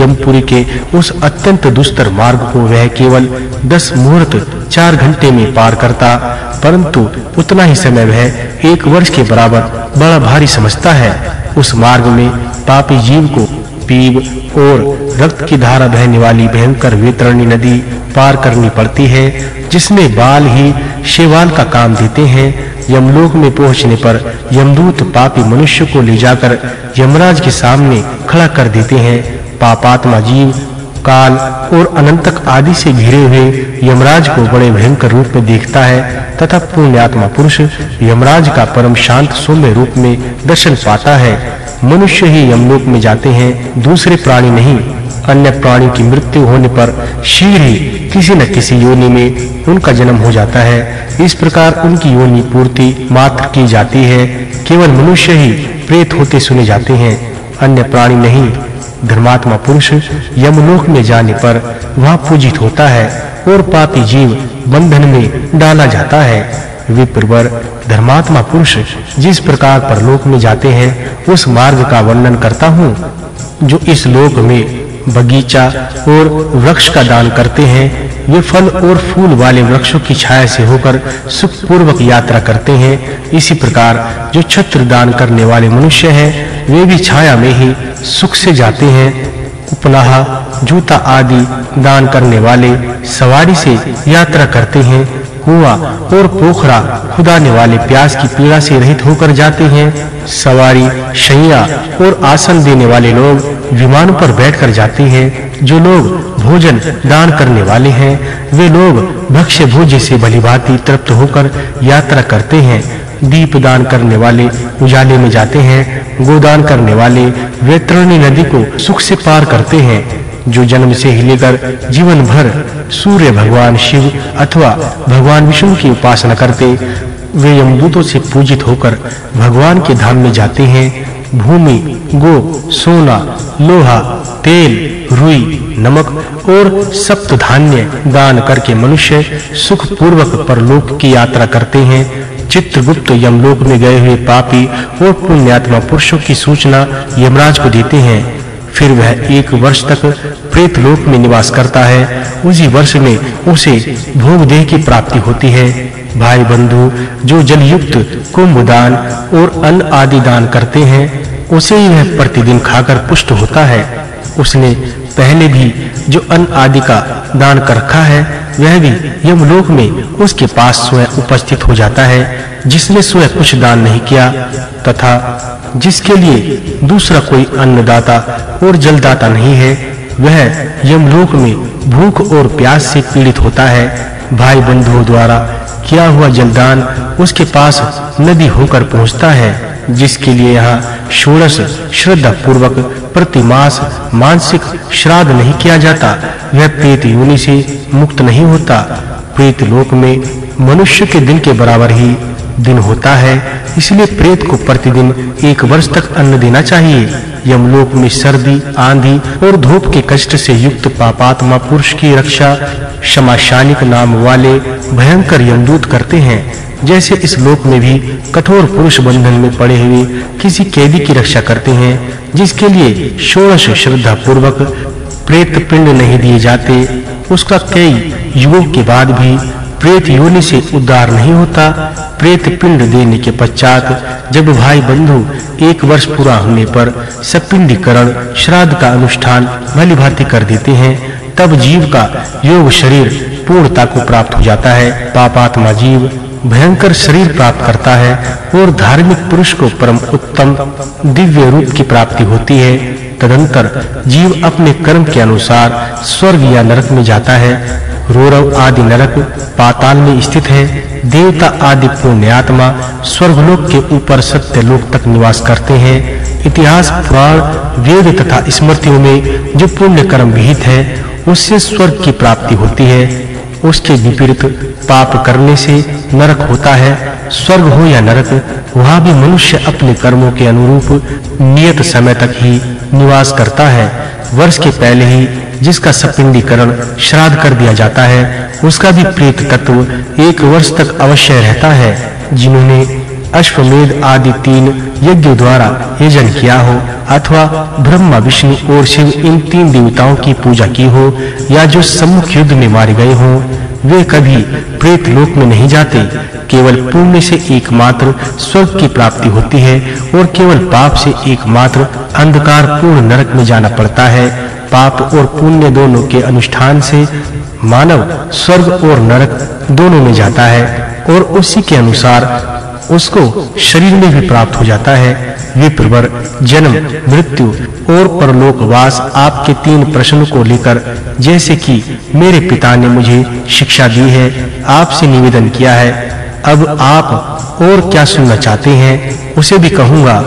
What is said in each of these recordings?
यमपुरी के उस अत्यंत दुस्तर मार्ग को वह केवल 10 मुहूर्त, चार घंटे में पार करता, परंतु उतना ही समय वह एक वर्ष के बराबर बड़ा भारी समझता है। उस मार्ग में पापी जीव को पीव और रक्त की धारा बहने वाली भयंकर वेतरणी नदी पार करनी पड़ती है, जिसमें बाल ही शेवाल का काम देते हैं। यमलोक में पहुँचने पर यमदूत पापी मनुष्य को ले जाकर यमराज के सामने खड़ा कर देते हैं। पापात्मा जीव, काल और अनंतक आदि से घिरे हुए यमराज को बड़े भयंकर रूप में देखता है तथा पुण्यात्मा पुरुष यमराज का परम शांत सौम्य रूप में दर्शन पाता है। मनुष्य ही यमलोक में जाते हैं, दूसरे प्राणी नहीं। अन्य प्राणी की मृत्यु होने पर शीघ्र ही किसी न किसी योनि में उनका जन्म हो जाता है। इस प्रकार उनकी योनि पूर्ति मात्र की जाती है, केवल मनुष्य ही प्रेत होते सुने जाते हैं। अन्य प्राणी नहीं। धर्मात्मा पुरुष यमलोक में जाने पर वह पूजित होता है और पापी जीव बंधन में डाला जाता है। विप्रवर धर्मात्मा पुरुष जिस प्रकार परलोक में जाते हैं, उस मार्ग का वर्णन करता हूँ, जो इस लोक में बगीचा और वृक्ष का दान करते हैं वे फल और फूल वाले वृक्षों की छाया से होकर सुख पूर्वक यात्रा करते हैं। इसी प्रकार जो छत्र दान करने वाले मनुष्य हैं, वे भी छाया में ही सुख से जाते हैं। उपलाहा जूता आदि दान करने वाले सवारी से यात्रा करते हैं। कुआँ और पोखरा खुदाने वाले प्यास की पीड़ा से रहित होकर जाते हैं। सवारी, शैया और आसन देने वाले लोग विमान पर बैठकर जाते हैं। जो लोग भोजन, दान करने वाले हैं, वे लोग भक्ष्य भोज्य से भलीभांति तृप्त होकर यात्रा करते हैं। दीप दान करने वाले उजाले में जाते हैं। गोदान करने वाले वैतरणी नदी को सुख से पार करते हैं। जो जन्म से ही लेकर जीवन भर सूर्य भगवान शिव अथवा भगवान विष्णु की उपासना करते, वे यमदूतों से पूजित होकर भगवान के धाम में जाते हैं। भूमि, गो, सोना, लोहा, तेल, रुई, नमक और सप्त धान्य दान करके मनुष्य सुख पूर्वक परलोक की यात्रा करते हैं। चित्रगुप्त यमलोक में गए हुए पापी और पुण्यात्मा पुरुषों की सूचना यमराज को देते हैं। फिर वह एक वर्ष तक प्रेत लोक में निवास करता है। उसी वर्ष में उसे भोग देह की प्राप्ति होती है। भाई बंधु, जो जल युक्त कुंभ दान और अन्न आदि दान करते हैं, उसे ही वह प्रतिदिन खाकर पुष्ट होता है। उसने पहले भी जो अन्न आदि का दान कर रखा है, वह भी यमलोक में उसके पास स्वयं उपस्थित हो जाता है। जिसने स्वयं कुछ दान नहीं किया तथा जिसके लिए दूसरा कोई अन्नदाता और जलदाता नहीं है, वह यमलोक में भूख और प्यास से पीड़ित होता है। भाई बंधुओं द्वारा किया हुआ जलदान उसके पास नदी होकर पहुँचता है, जिसके लिए यहाँ षोडश श्रद्धा पूर्वक प्रतिमास मानसिक श्राद्ध नहीं किया जाता। वह प्रेत योनि से मुक्त नहीं होता। प्रेत लोक में मनुष्य के दिन के बराबर ही दिन होता है, इसलिए प्रेत को प्रतिदिन एक वर्ष तक अन्न देना चाहिए। यमलोक में सर्दी, आंधी और धूप के कष्ट से युक्त पापात्मा पुरुष की रक्षा क्षमाशानिक नाम वाले भयंकर यमदूत करते हैं। जैसे इस लोक में भी कठोर पुरुष बंधन में पड़े हुए किसी कैदी की रक्षा करते हैं, जिसके लिए षोडश श्रद्धा पूर्वक प्रेत पिंड नहीं दिए जाते। उसका कई युगों के बाद भी प्रेत योनि से उद्धार नहीं होता, प्रेत पिंड देने के पश्चात जब भाई बंधु एक वर्ष पूरा होने पर सपिंडीकरण, श्राद्ध का अनुष्ठान, भली भांति कर देते हैं, तब जीव का योग शरीर पूर्णता को प्राप्त हो जाता है। पापात्मा जीव भयंकर शरीर प्राप्त करता है और धार्मिक पुरुष को परम उत्तम दिव्य रूप की प्राप्ति होती है। तदंतर जीव अपने कर्म के अनुसार स्वर्ग या नरक में जाता है। रोरव आदि नरक पाताल में स्थित है। देवता आदि पुण्यात्मा स्वर्गलोक के ऊपर सत्य लोक तक निवास करते हैं। इतिहास, पुराण, वेद तथा स्मृतियों में जो पुण्य कर्म विहित है, उससे स्वर्ग की प्राप्ति होती है। उसके विपरीत पाप करने से नरक होता है। स्वर्ग हो या नरक, वहाँ भी मनुष्य अपने कर्मों के अनुरूप नियत समय तक ही निवास करता है। वर्ष के पहले ही जिसका सपिंडीकरण श्राद्ध कर दिया जाता है, उसका भी प्रेत तत्व एक वर्ष तक अवश्य रहता है, जिन्होंने अश्वमेध आदि तीन यज्ञ द्वारा यजन किया हो अथवा ब्रह्मा, विष्णु और शिव इन तीन देवताओं की पूजा की हो या जो सम्मुख युद्ध में मारे गए हो वे कभी प्रेत लोक में नहीं जाते, केवल पुण्य से एकमात्र स्वर्ग की प्राप्ति होती है और केवल पाप से एकमात्र अंधकार पूर्ण नरक में जाना पड़ता है। पाप और पुण्य दोनों के अनुष्ठान से मानव स्वर्ग और नरक दोनों में जाता है और उसी के अनुसार उसको शरीर में भी प्राप्त हो जाता है। विप्रवर जन्म, मृत्यु और परलोक वास आपके तीन प्रश्नों को लेकर, जैसे कि मेरे पिता ने मुझे शिक्षा दी है, आपसे निवेदन किया है, अब आप और क्या सुनना चाहते हैं, उसे भी कहूँगा।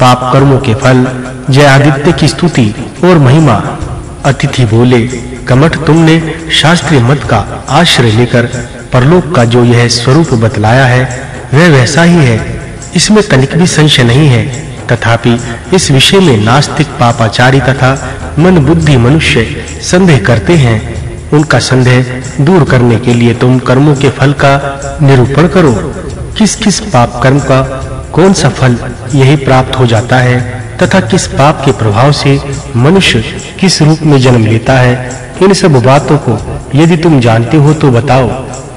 पाप कर्मों के फल, जय आदित्य की स्तुति और महिमा। अतिथि बोले, कमठ तुमने शास्त्रीय मत का आश्रय लेकर परलोक का जो यह स्वरूप बतलाया है, वह वैसा ही है। इसमें तनिक भी संशय नहीं है। तथापि इस विषय में नास्तिक पापाचारी तथा मन बुद्धि मनुष्य संदेह करते हैं। उनका संदेह दूर करने के लिए तुम कर्मों के फल का निरूपण करो। किस-किस पाप कर्म का कौन सा फल यही प्राप्त हो जाता है तथा किस पाप के प्रभाव से मनुष्य किस रूप में जन्म लेता है, इन सब बातों को यदि तुम जानते हो तो बताओ,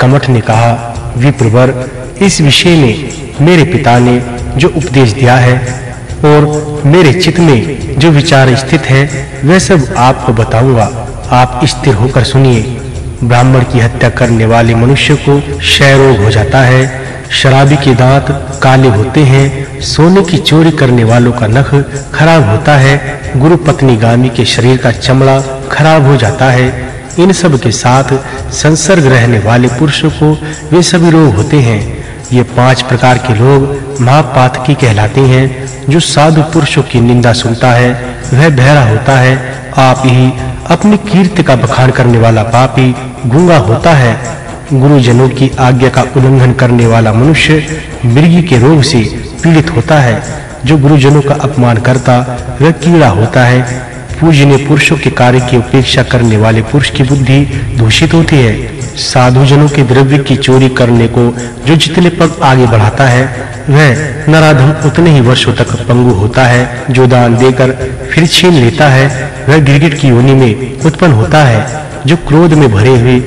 कमठ ने कहा। विप्रवर, इस विषय में मेरे पिता ने जो उपदेश दिया है और मेरे चित्त में जो विचार स्थित है, वह सब आपको बताऊँगा। आप स्थिर होकर सुनिए। ब्राह्मण की हत्या करने वाले मनुष्य को क्षय रोग हो जाता है। शराबी के दांत काले होते हैं। सोने की चोरी करने वालों का नख खराब होता है। गुरु पत्नी गामी के शरीर का चमड़ा खराब हो जाता है। इन सब के साथ संसर्ग रहने वाले पुरुषों को वे सभी रोग होते हैं। ये पाँच प्रकार के लोग महापातकी कहलाती हैं, जो साधु पुरुषों की निंदा सुनता है, वह बहरा होता है, आप ही अपनी कीर्ति का बखान करने वाला पापी गूँगा होता है। गुरुजनों की आज्ञा का उल्लंघन करने वाला मनुष्य मृगी के रोग से पीड़ित होता है, जो गुरुजनों का अपमान करता, वह कीड़ा होता है पूजनीय पुरुषों के कार्य की उपेक्षा करने वाले पुरुष की बुद्धि दूषित होती है। साधु जनों के द्रव्य की चोरी करने को जो जितने पग आगे बढ़ाता है, वह नराधम उतने ही वर्षों तक पंगु होता है। जो दान देकर फिर छीन लेता है, वह गिरगिट की योनि में उत्पन्न होता है। जो क्रोध में भरे हुए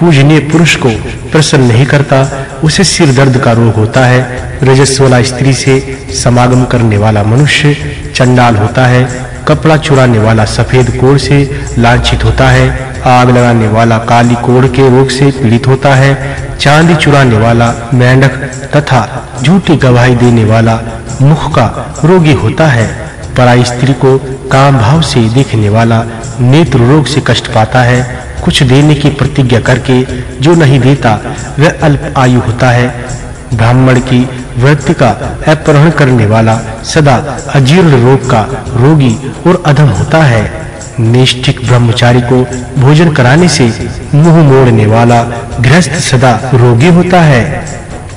पूजनीय पुरुष को प्रसन्न नहीं करता, उसे सिर दर्द का रोग होता है। रजस्वला स्त्री से समागम करने वाला मनुष्य चंडाल होता है। कपड़ा चुराने वाला सफ़ेद कोड़ से लांछित होता है। आग लगाने वाला काली कोड़ के रोग से पीड़ित होता है। चांदी चुराने वाला मेंढक तथा झूठी गवाही देने वाला मुख का रोगी होता है। पराई स्त्री को काम भाव से देखने वाला नेत्र रोग से कष्ट पाता है। कुछ देने की प्रतिज्ञा करके जो नहीं देता, वह अल्प आयु होता है। ब्राह्मण की वृत्ति का अपहरण करने वाला सदा अजीर्ण रोग का रोगी और अधम होता है। निष्ठिक ब्रह्मचारी को भोजन कराने से मुँह मोड़ने वाला गृहस्थ सदा रोगी होता है।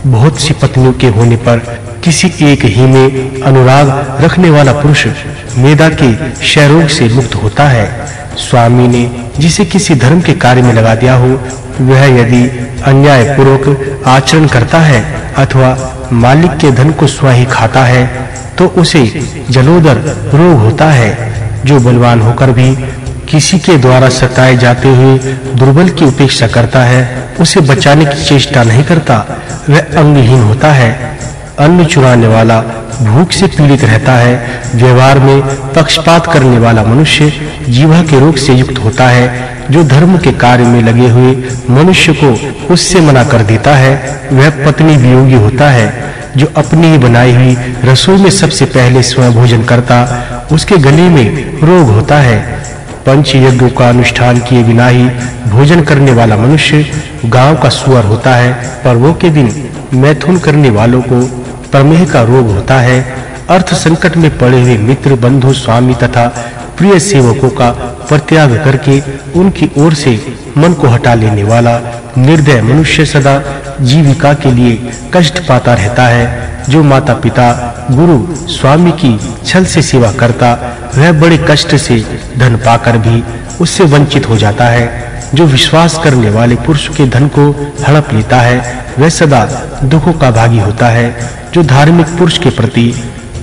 बहुत सी पत्नियों के होने पर किसी एक ही में अनुराग रखने वाला पुरुष मेदा के क्षयरोग से मुक्त होता है। स्वामी ने जिसे किसी धर्म के कार्य में लगा दिया हो, वह यदि अन्याय पूर्वक आचरण करता है अथवा मालिक के धन को स्वाही खाता है तो उसे जलोदर रोग होता है, जो बलवान होकर भी किसी के द्वारा सताए जाते हुए दुर्बल की उपेक्षा करता है, उसे बचाने की चेष्टा नहीं करता, वह अंगहीन होता है, अन्न चुराने वाला भूख से पीड़ित रहता है, व्यवहार में पक्षपात करने वाला मनुष्य जीवा के रोग से युक्त होता है, जो धर्म के कार्य में लगे हुए मनुष्य को उससे मना कर देता है, वह पत्नी वियोगी होता है, जो अपनी ही बनाई हुई रसोई में सबसे पहले स्वयं भोजन करता, उसके गले में रोग होता है। पंच यज्ञों का अनुष्ठान किए बिना ही भोजन करने वाला मनुष्य गाँव का सुअर होता है, पर्वों के दिन मैथुन करने वालों को प्रमेह का रोग होता है, अर्थ संकट में पड़े हुए मित्र, बंधु, स्वामी तथा प्रिय सेवकों का परित्याग करके उनकी ओर से मन को हटा लेने वाला निर्दय मनुष्य सदा जीविका के लिए कष्ट पाता रहता है। जो माता-पिता, गुरु, स्वामी की छल से सेवा करता, वह बड़े कष्ट से धन पाकर भी उससे वंचित हो जाता है। जो विश्वास करने वाले पुरुष के धन को हड़प लेता है, वह सदा दुखों का भागी होता है। जो धार्मिक पुरुष के प्रति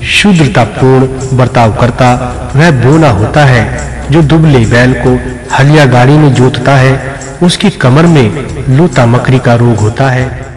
शूद्रतापूर्ण बर्ताव करता, वह बोना होता है। जो दुबले बैल को हलिया गाड़ी में जोतता है, उसकी कमर में लूता मकरी का रोग होता है।